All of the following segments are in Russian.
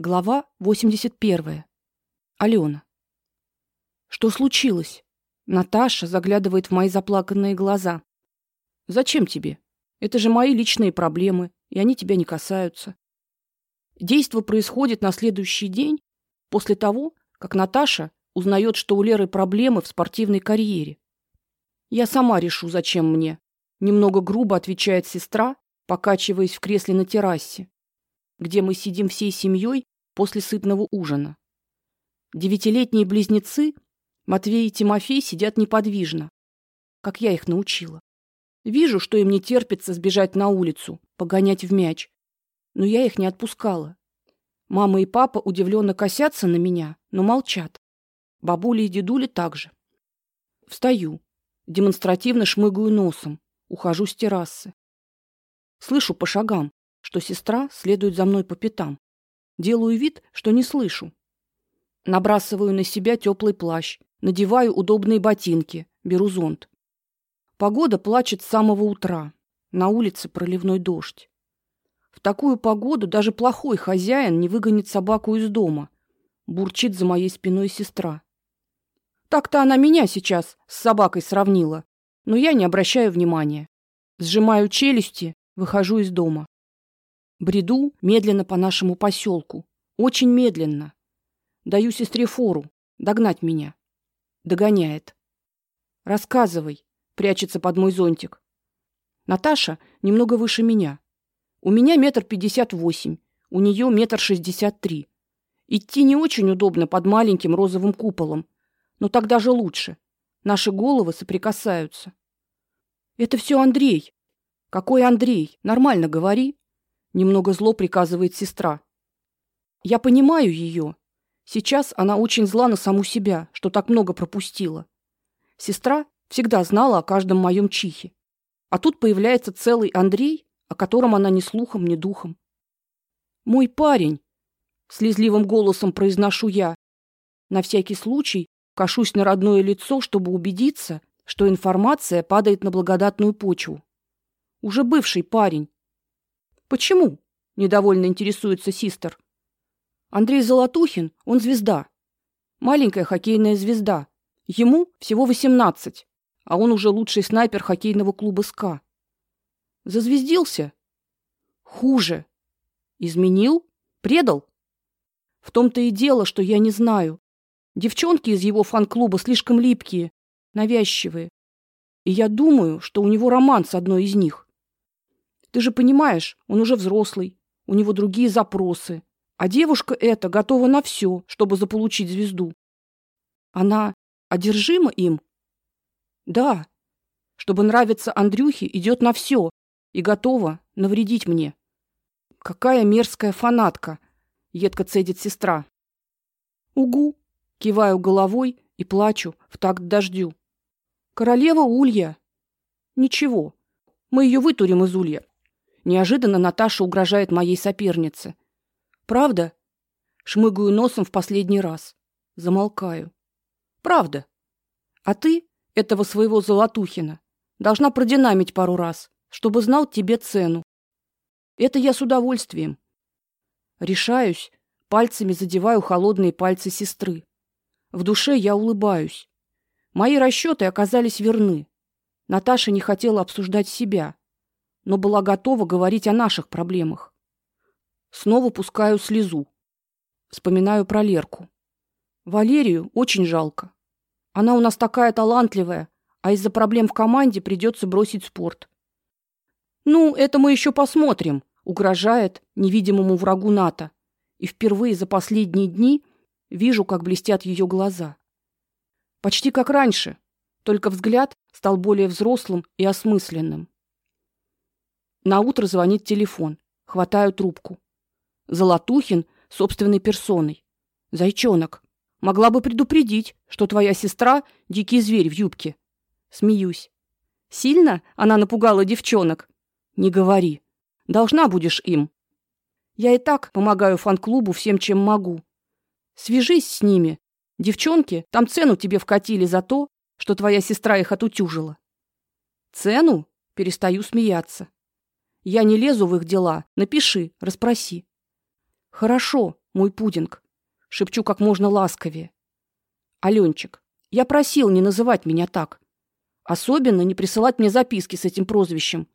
Глава 81. Алена. Что случилось? Наташа заглядывает в мои заплаканные глаза. Зачем тебе? Это же мои личные проблемы, и они тебя не касаются. Действо происходит на следующий день после того, как Наташа узнает, что у Леры проблемы в спортивной карьере. Я сама решу, зачем мне, немного грубо отвечает сестра, покачиваясь в кресле на террасе где мы сидим всей семьей после сытного ужина. Девятилетние близнецы Матвей и Тимофей сидят неподвижно, как я их научила. Вижу, что им не терпится сбежать на улицу, погонять в мяч, но я их не отпускала. Мама и папа удивленно косятся на меня, но молчат. Бабуля и дедули также. Встаю, демонстративно шмыгаю носом, ухожу с террасы. Слышу по шагам, что сестра следует за мной по пятам. Делаю вид, что не слышу. Набрасываю на себя теплый плащ, надеваю удобные ботинки, беру зонт. Погода плачет с самого утра. На улице проливной дождь. В такую погоду даже плохой хозяин не выгонит собаку из дома. Бурчит за моей спиной сестра. Так-то она меня сейчас с собакой сравнила, но я не обращаю внимания. Сжимаю челюсти, выхожу из дома. Бреду медленно по нашему поселку, очень медленно. Даю сестре фору догнать меня. Догоняет. Рассказывай, прячется под мой зонтик. Наташа немного выше меня. У меня метр пятьдесят восемь, у нее метр шестьдесят три. Идти не очень удобно под маленьким розовым куполом, но так даже лучше. Наши головы соприкасаются. Это все Андрей. Какой Андрей? Нормально говори немного зло приказывает сестра. Я понимаю ее. Сейчас она очень зла на саму себя, что так много пропустила. Сестра всегда знала о каждом моем чихе. А тут появляется целый Андрей, о котором она ни слухом, ни духом. Мой парень, слезливым голосом произношу я. На всякий случай кашусь на родное лицо, чтобы убедиться, что информация падает на благодатную почву. Уже бывший парень, Почему? недовольно интересуется Систер. Андрей Золотухин, он звезда. Маленькая хоккейная звезда. Ему всего восемнадцать, а он уже лучший снайпер хоккейного клуба СКА. Зазвездился? Хуже. Изменил? Предал? В том-то и дело, что я не знаю. Девчонки из его фан-клуба слишком липкие, навязчивые. И я думаю, что у него роман с одной из них. Ты же понимаешь, он уже взрослый, у него другие запросы, а девушка эта готова на все, чтобы заполучить звезду. Она одержима им? Да. Чтобы нравиться Андрюхе, идет на все и готова навредить мне. Какая мерзкая фанатка, едко цедит сестра. Угу, киваю головой и плачу в такт дождю. Королева Улья. Ничего. Мы ее вытурим из Улья. Неожиданно Наташа угрожает моей сопернице. Правда? Шмыгаю носом в последний раз. Замолкаю. Правда. А ты этого своего Золотухина должна продинамить пару раз, чтобы знал тебе цену. Это я с удовольствием. Решаюсь, пальцами задеваю холодные пальцы сестры. В душе я улыбаюсь. Мои расчеты оказались верны. Наташа не хотела обсуждать себя но была готова говорить о наших проблемах. Снова пускаю слезу. Вспоминаю про Лерку. Валерию очень жалко. Она у нас такая талантливая, а из-за проблем в команде придется бросить спорт. Ну, это мы еще посмотрим, угрожает невидимому врагу НАТО. И впервые за последние дни вижу, как блестят ее глаза. Почти как раньше, только взгляд стал более взрослым и осмысленным. На утро звонит телефон. Хватаю трубку. Золотухин собственной персоной. Зайчонок, могла бы предупредить, что твоя сестра дикий зверь в юбке. Смеюсь. Сильно она напугала девчонок. Не говори. Должна будешь им. Я и так помогаю фан-клубу всем, чем могу. Свяжись с ними. Девчонки там цену тебе вкатили за то, что твоя сестра их отутюжила. Цену? Перестаю смеяться. Я не лезу в их дела. Напиши, расспроси. Хорошо, мой пудинг, шепчу как можно ласковее. Алёнчик, я просил не называть меня так. Особенно не присылать мне записки с этим прозвищем.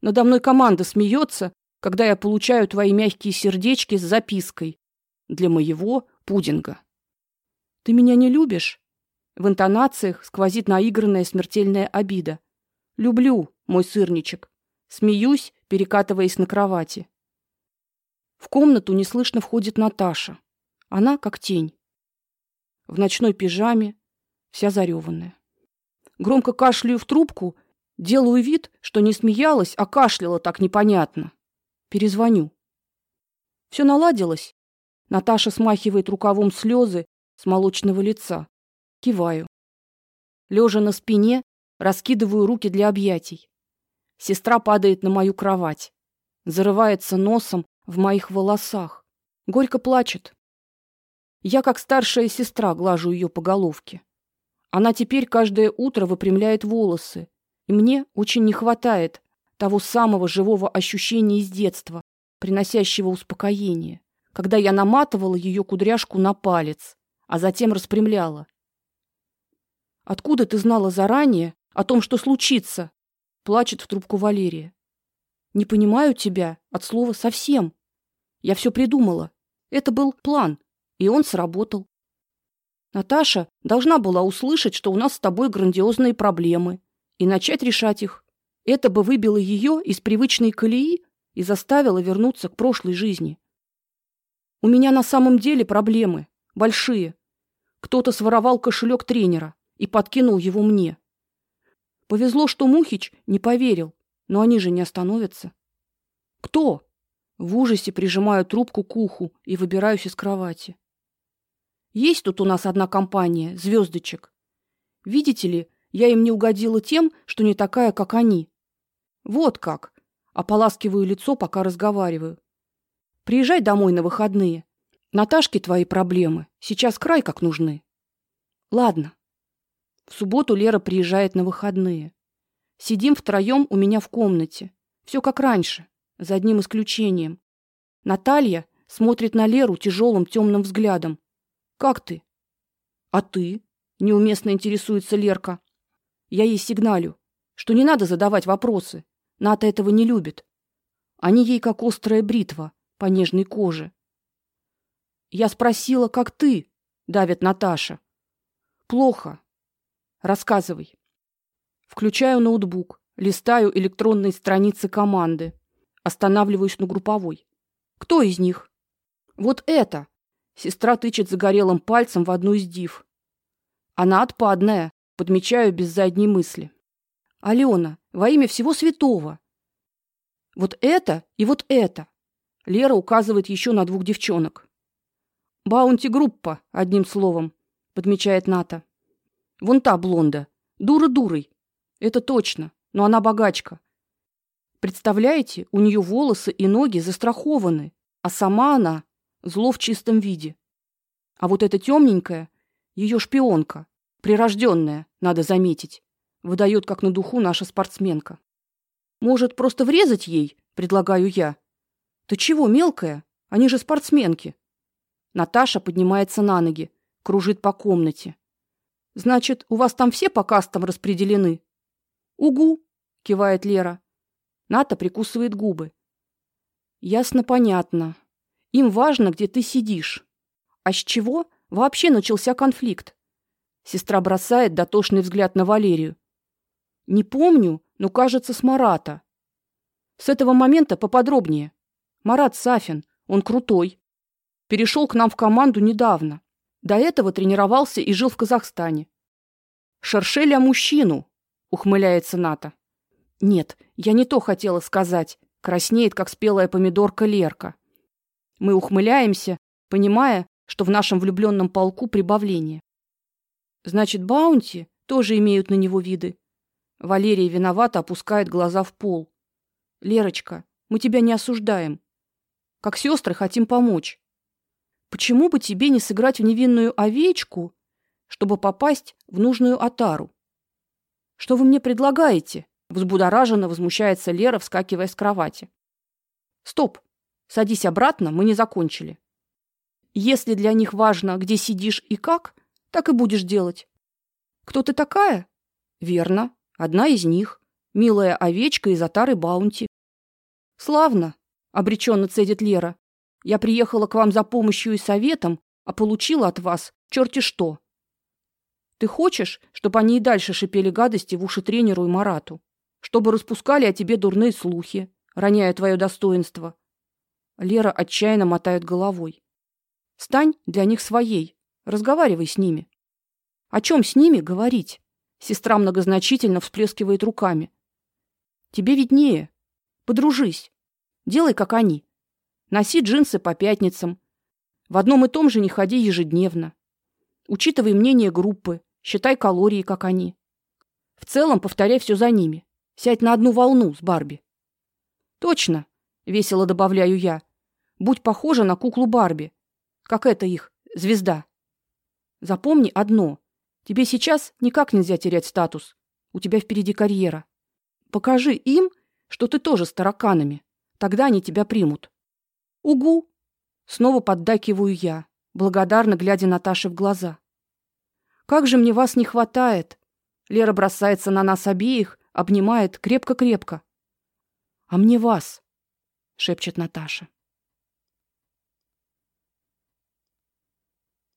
Надо мной команда смеется, когда я получаю твои мягкие сердечки с запиской для моего пудинга. Ты меня не любишь? В интонациях сквозит наигранная смертельная обида. Люблю, мой сырничек. Смеюсь, перекатываясь на кровати. В комнату неслышно входит Наташа. Она как тень. В ночной пижаме, вся зареванная. Громко кашляю в трубку, делаю вид, что не смеялась, а кашляла так непонятно. Перезвоню. Все наладилось. Наташа смахивает рукавом слезы с молочного лица. Киваю. Лежа на спине, раскидываю руки для объятий. Сестра падает на мою кровать, зарывается носом в моих волосах, горько плачет. Я, как старшая сестра, глажу ее по головке. Она теперь каждое утро выпрямляет волосы, и мне очень не хватает того самого живого ощущения из детства, приносящего успокоение, когда я наматывала ее кудряшку на палец, а затем распрямляла. Откуда ты знала заранее о том, что случится? Плачет в трубку Валерия. Не понимаю тебя от слова совсем. Я все придумала. Это был план, и он сработал. Наташа должна была услышать, что у нас с тобой грандиозные проблемы, и начать решать их. Это бы выбило ее из привычной колеи и заставило вернуться к прошлой жизни. У меня на самом деле проблемы, большие. Кто-то своровал кошелек тренера и подкинул его мне. Повезло, что Мухич не поверил, но они же не остановятся. Кто? В ужасе прижимаю трубку к уху и выбираюсь из кровати. Есть тут у нас одна компания, звездочек. Видите ли, я им не угодила тем, что не такая, как они. Вот как. Ополаскиваю лицо, пока разговариваю. Приезжай домой на выходные. Наташке твои проблемы сейчас край как нужны. Ладно. В субботу Лера приезжает на выходные. Сидим втроем у меня в комнате. Все как раньше, за одним исключением. Наталья смотрит на Леру тяжелым темным взглядом. Как ты? А ты? Неуместно интересуется Лерка. Я ей сигналю, что не надо задавать вопросы. Ната этого не любит. Они ей как острая бритва по нежной коже. Я спросила, как ты? давит Наташа. Плохо. Рассказывай. Включаю ноутбук, листаю электронные страницы команды, останавливаюсь на групповой. Кто из них? Вот это. Сестра тычет загорелым пальцем в одну из див. Она отпадная, подмечаю без задней мысли. Алена, во имя всего святого. Вот это и вот это. Лера указывает еще на двух девчонок. Баунти группа, одним словом, подмечает Ната. Вон та блонда. Дура дурой. Это точно, но она богачка. Представляете, у нее волосы и ноги застрахованы, а сама она зло в чистом виде. А вот эта темненькая ее шпионка, прирожденная, надо заметить, выдает как на духу наша спортсменка. Может, просто врезать ей, предлагаю я. Ты чего, мелкая? Они же спортсменки. Наташа поднимается на ноги, кружит по комнате. Значит, у вас там все по кастам распределены? Угу, кивает Лера. Ната прикусывает губы. Ясно, понятно. Им важно, где ты сидишь. А с чего вообще начался конфликт? Сестра бросает дотошный взгляд на Валерию. Не помню, но кажется, с Марата. С этого момента поподробнее. Марат Сафин, он крутой. Перешел к нам в команду недавно. До этого тренировался и жил в Казахстане. Шершеля мужчину, ухмыляется Ната. Нет, я не то хотела сказать. Краснеет, как спелая помидорка Лерка. Мы ухмыляемся, понимая, что в нашем влюбленном полку прибавление. Значит, Баунти тоже имеют на него виды. Валерия виновато опускает глаза в пол. Лерочка, мы тебя не осуждаем. Как сестры хотим помочь. Почему бы тебе не сыграть в невинную овечку, чтобы попасть в нужную отару? Что вы мне предлагаете? Взбудораженно возмущается Лера, вскакивая с кровати. Стоп. Садись обратно, мы не закончили. Если для них важно, где сидишь и как, так и будешь делать. Кто ты такая? Верно, одна из них, милая овечка из отары Баунти. Славно, обреченно цедит Лера. Я приехала к вам за помощью и советом, а получила от вас черти что. Ты хочешь, чтобы они и дальше шипели гадости в уши тренеру и Марату, чтобы распускали о тебе дурные слухи, роняя твое достоинство? Лера отчаянно мотает головой. Стань для них своей, разговаривай с ними. О чем с ними говорить? Сестра многозначительно всплескивает руками. Тебе виднее. Подружись. Делай, как они. Носи джинсы по пятницам. В одном и том же не ходи ежедневно. Учитывай мнение группы, считай калории, как они. В целом повторяй все за ними. Сядь на одну волну с Барби. Точно, весело добавляю я. Будь похожа на куклу Барби. Как это их, звезда. Запомни одно. Тебе сейчас никак нельзя терять статус. У тебя впереди карьера. Покажи им, что ты тоже с тараканами. Тогда они тебя примут. Угу. Снова поддакиваю я, благодарно глядя Наташе в глаза. Как же мне вас не хватает. Лера бросается на нас обеих, обнимает крепко-крепко. А мне вас, шепчет Наташа.